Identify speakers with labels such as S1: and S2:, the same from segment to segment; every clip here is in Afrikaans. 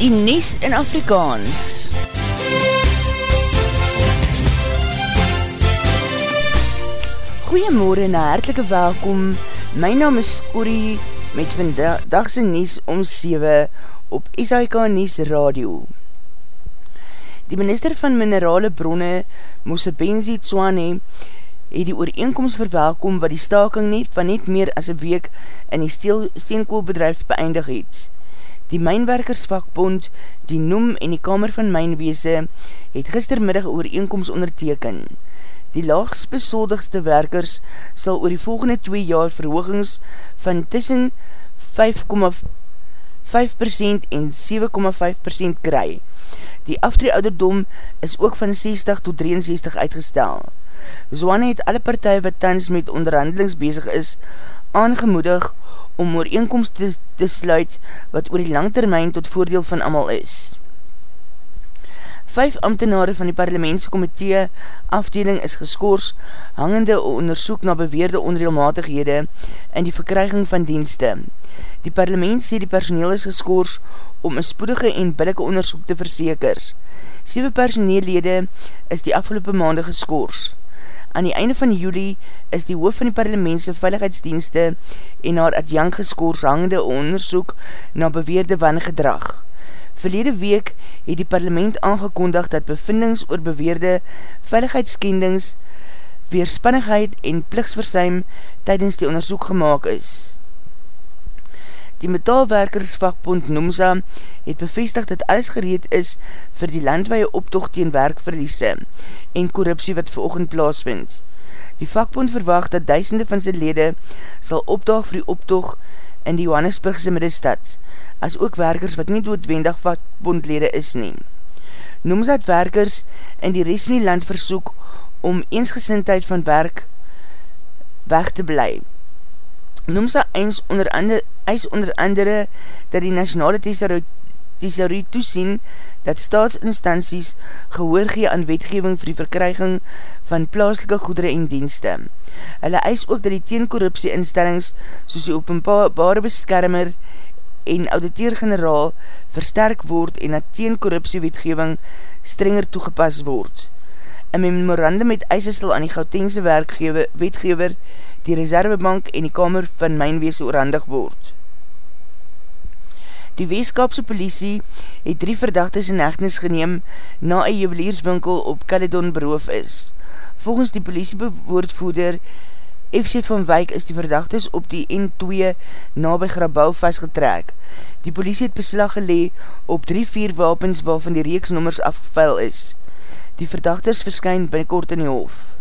S1: die Nies in Afrikaans. Goeiemorgen en hartelike welkom. My naam is Corrie met vandagse Nies om 7 op SIK Nies Radio. Die minister van minerale bronne, Mosebenzi Tswane, het die ooreenkomst verwelkom wat die staking net van net meer as een week in die steenkoolbedrijf beëindig het. Die Mijnwerkersvakbond, die Noem en die Kamer van Mijnweese het gistermiddag ooreenkomst onderteken. Die laagsbesoldigste werkers sal oor die volgende 2 jaar verhoogings van tussen 5,5% en 7,5% kry. Die aftree ouderdom is ook van 60 tot 63 uitgestel. Zwane het alle partij wat tans met onderhandelings bezig is, aangemoedig om ooreenkomst te, te sluit wat oor die langtermijn tot voordeel van amal is. Vijf ambtenare van die parlementskomitee afdeling is geskoors hangende onderzoek na beweerde onreelmatighede in die verkryging van dienste. Die parlement sê die personeel is geskoors om een spoedige en billike onderzoek te verseker. Sewe personeellede is die afgelopen maande geskoors. Aan die einde van juli is die hoof van die parlementse veiligheidsdienste en haar adjang geskoors hangende onderzoek na beweerde wangedrag. Verlede week het die parlement aangekondig dat bevindings oor beweerde veiligheidskendings, weerspannigheid en pliksversuim tydens die onderzoek gemaakt is. Die metaalwerkersvakbond Nomsa het bevestig dat alles gereed is vir die landweie optocht teen werkverliese en korruptie wat veroogend plaasvind. Die vakbond verwacht dat duisende van sy lede sal opdag vir die optocht in die Johannesburgse middestad, as ook werkers wat nie doodwendig vakbondlede is nie. Nomsa het werkers in die rest van die land versoek om eensgesintheid van werk weg te blijf. Nomsa eis onder andere, eis onder andere dat die nationale thesaurie toesien dat staatsinstanties gehoor gee aan wetgeving vir die verkryging van plaaslike goedere en dienste. Hulle eis ook dat die teenkorruptie instellings soos die openbare beskermer en auditeer-generaal versterk word en dat teenkorruptie wetgeving strenger toegepas word. Een memorandum met eisestel aan die Gautengse wetgever die Reservebank en die Kamer van Mijnwees oorhandig word. Die Weeskapse politie het drie verdachtes in echtnis geneem na een juwelierswinkel op Caledon beroof is. Volgens die politiebewoordvoeder FC van Wyk is die verdachtes op die N2 na by Grabouw vastgetrek. Die politie het beslag gelee op drie vier wapens waarvan die reeksnommers afgevuil is. Die verdachtes verskyn binnenkort in die hof.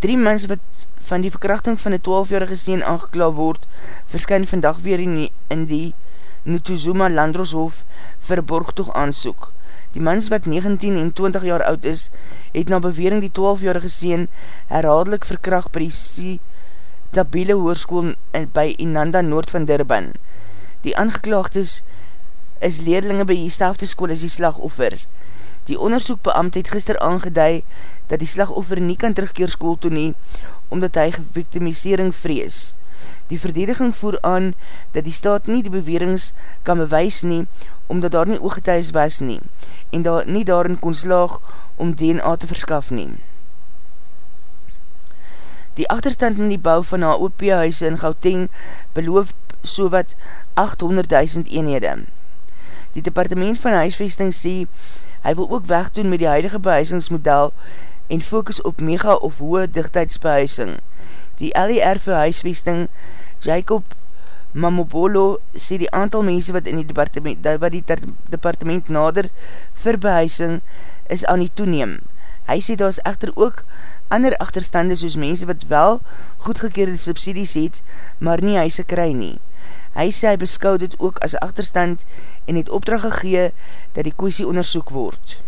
S1: Drie mens wat van die verkrachting van die 12-jarige seen aangekla word, verskyn vandag weer in die, in die Nutuzuma Landroshof vir borgtoeg aansoek. Die mens wat 19 en 20 jaar oud is, het na bewering die 12-jarige seen herhaaldelijk verkracht by die Tabiele Hoorskoel by Inanda Noord van Durban. Die aangeklaagdes is leerlinge by die staafde school as die slagoffer. Die onderzoekbeamt het gister aangeduid dat die slagoffer nie kan terugkeer school toe nie, omdat hy victimisering vrees. Die verdediging voer aan dat die staat nie die bewerings kan bewys nie, omdat daar nie ooggetuis was nie, en daar nie daarin kon slaag om DNA te verskaf nie. Die achterstand in die bouw van HOP-huise in Gauteng beloof so wat 800.000 eenhede. Die departement van huisvesting sê, hy wil ook wegdoen met die huidige behuisingsmodel en focus op mega of hoë dichtheidsbehuising. Die LER vir huisvesting, Jacob Mamobolo, sê die aantal mense wat in die departement, wat die departement nader vir behuising is aan die toeneem. Hy sê daar is echter ook ander achterstande soos mense wat wel goedgekeerde subsidies het, maar nie huise kry nie. Hy sê hy beskou dit ook as achterstand en het opdracht gegee dat die kwestie onderzoek word.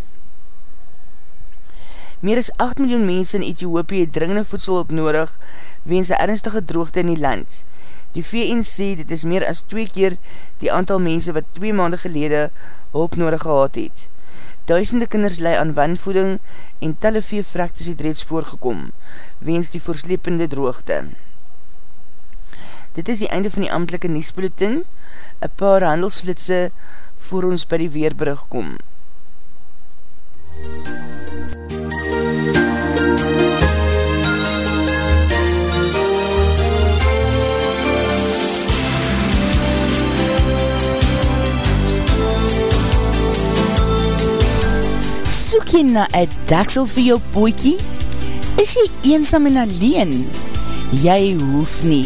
S1: Meer as 8 miljoen mense in Ethiopië het dringende voedsel op nodig weens een ernstige droogte in die land. Die VN sê dit is meer as 2 keer die aantal mense wat 2 maanden gelede hulp nodig gehad het. Duisende kinders lei aan wanvoeding en talle vee vrektes het reeds voorgekom, weens die voorslepende droogte. Dit is die einde van die amtelike Niesbulletin, een paar handelsflitse voor ons by die weerbrug kom. Soek jy na een daksel vir jou poekie? Is jy eensam en alleen? Jy hoef nie.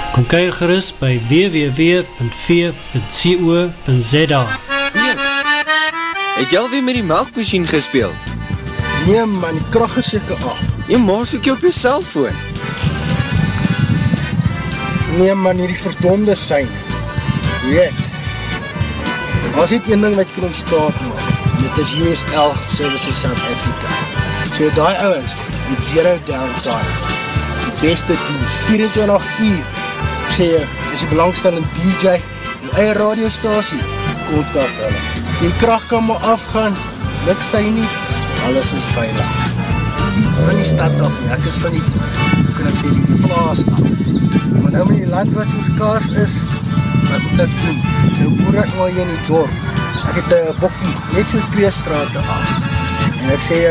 S2: Kom kyk gerust by www.v.co.za
S3: Het jy alweer met die melkmachine gespeeld?
S4: Nee man, die kracht is jyke af.
S3: Jy maas ook jy op jy cellfoon.
S4: Nee man, hierdie verdonde sein. Weet, was dit een ding wat jy kan ontstaan maak. Dit is USL Services South Africa. So die ouwens, die zero downtime. Die beste dienst, 24 uur. Sê jy, is die belangstellende DJ, die eie radiostasie, kontak hulle. Die kracht kan maar afgaan, luk sy nie, alles is veilig. Van die stad af, en ek is van die, hoe kan ek sê, die plaas af. Maar nou met die land wat soos kaars is, wat moet ek doen? Nou boer ek maar hier in die dorp. Ek het een bokkie, net so twee straten af. En ek sê,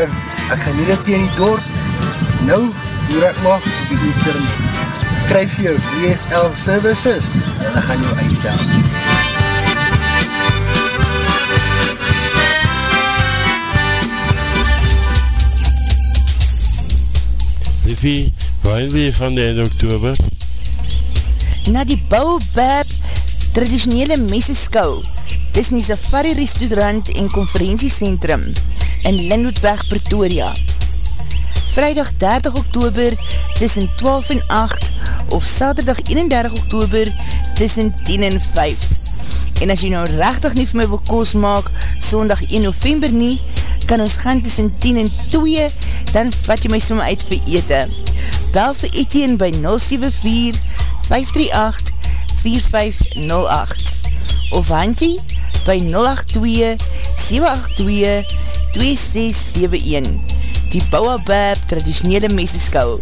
S4: ek gaan nie dit in die dorp. Nou boer ek maar op die internet. Kryf jou DSL services, en ek gaan jou uitdaan.
S5: Liffie, waar wil je van de einde oktober?
S1: Na die Baobab traditionele meseskou. Dis in die safari restaurant en conferentiecentrum in Lindhoedweg, Pretoria. Vrijdag 30 oktober tussen 12 en 8 of saterdag 31 oktober tussen 10 en 5. En as jy nou rechtig nie vir my wil koos maak, sondag 1 november nie, kan ons gaan tussen 10 en 2, dan vat jy my som uit vir ete. Bel vir Etienne by 074-538-4508 of Hantie by 082-782-2671 Die Bouwabab traditionele meseskou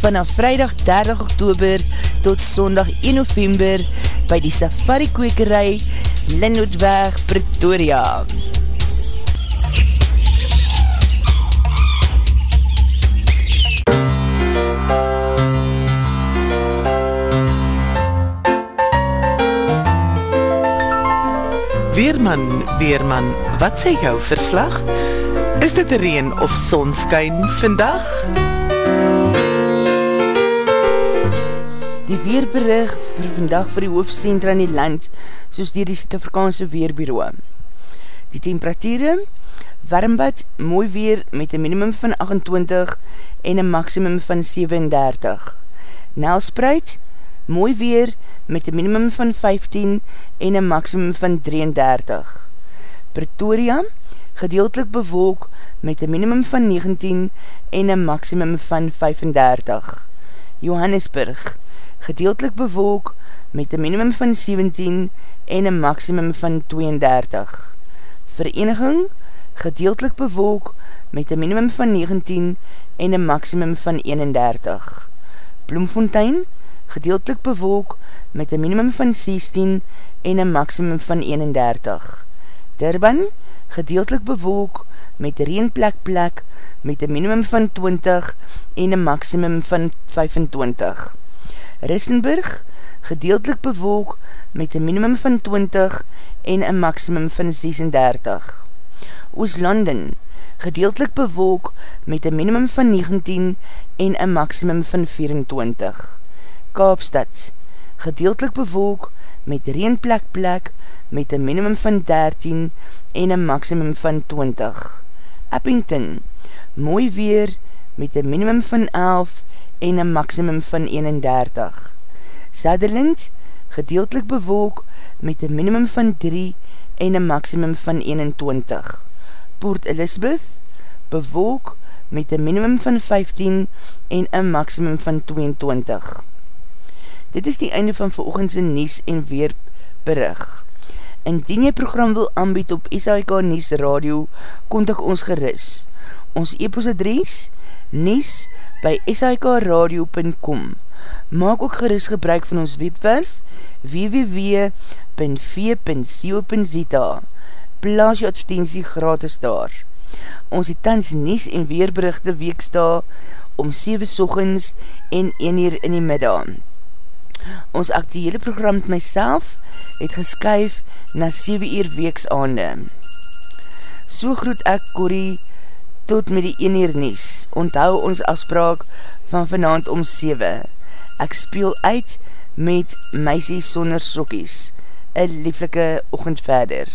S1: vanaf vrijdag 30 oktober tot sondag 1 november by die Safari Kwekerij Linnootweg Pretoria.
S6: Weerman, Weerman, wat sê jou verslag? Is dit reen of sonskyn vandag?
S1: Die weerberig vir vandag vir die hoofdcentra in die land, soos dier die Suid-Afrikaanse Weerbureau. Die temperatuur, warmbad, mooi weer met een minimum van 28 en een maximum van 37. Nelspreid, mooi weer met een minimum van 15 en een maximum van 33. Pretoria, gedeeltelik bewolk met een minimum van 19 en een maximum van 35. Johannesburg, gedeeltelik bewolk met een minimum van 17 en een maximum van 32. Vereniging, gedeeltelik bewolk met een minimum van 19 en een maximum van 31. Bloemfontein, gedeeltelik bewolk met een minimum van 16 en een maximum van 31. Durban, gedeeltelik bewolk met een reenplek plek met een minimum van 20 en een maximum van 25. Ristenburg, gedeeltelik bewolk met een minimum van 20 en een maximum van 36. Ooslanden, gedeeltelik bewolk met een minimum van 19 en een maximum van 24. Kaapstad, gedeeltelik bewolk met reenplek plek met een minimum van 13 en een maximum van 20. Eppington, mooi weer met een minimum van 11 en een maximum van 31. Sutherland, gedeeltelik bewolk met een minimum van 3 en een maximum van 21. Port Elizabeth, bewolk met een minimum van 15 en een maximum van 22. Dit is die einde van veroogendse Nies en Weer berig. Indien jy program wil aanbied op SAIK Nies Radio, kontak ons geris. Ons e-postadries nies by sikradio.com Maak ook geris gebruik van ons webwerf www.v.co.za Plaas jy advertentie gratis daar. Ons het tans nies en weerberichte weeksta om 7 sochens en 1 uur in die middag. Ons actiehele program met myself het geskyf na 7 uur weeks aande. So groet ek Corrie tot met die 1 uur nies. Onthou ons afspraak van vanavond om 7. Ek speel uit met Meisie Sonder Sokkies. Een lieflike ochend verder.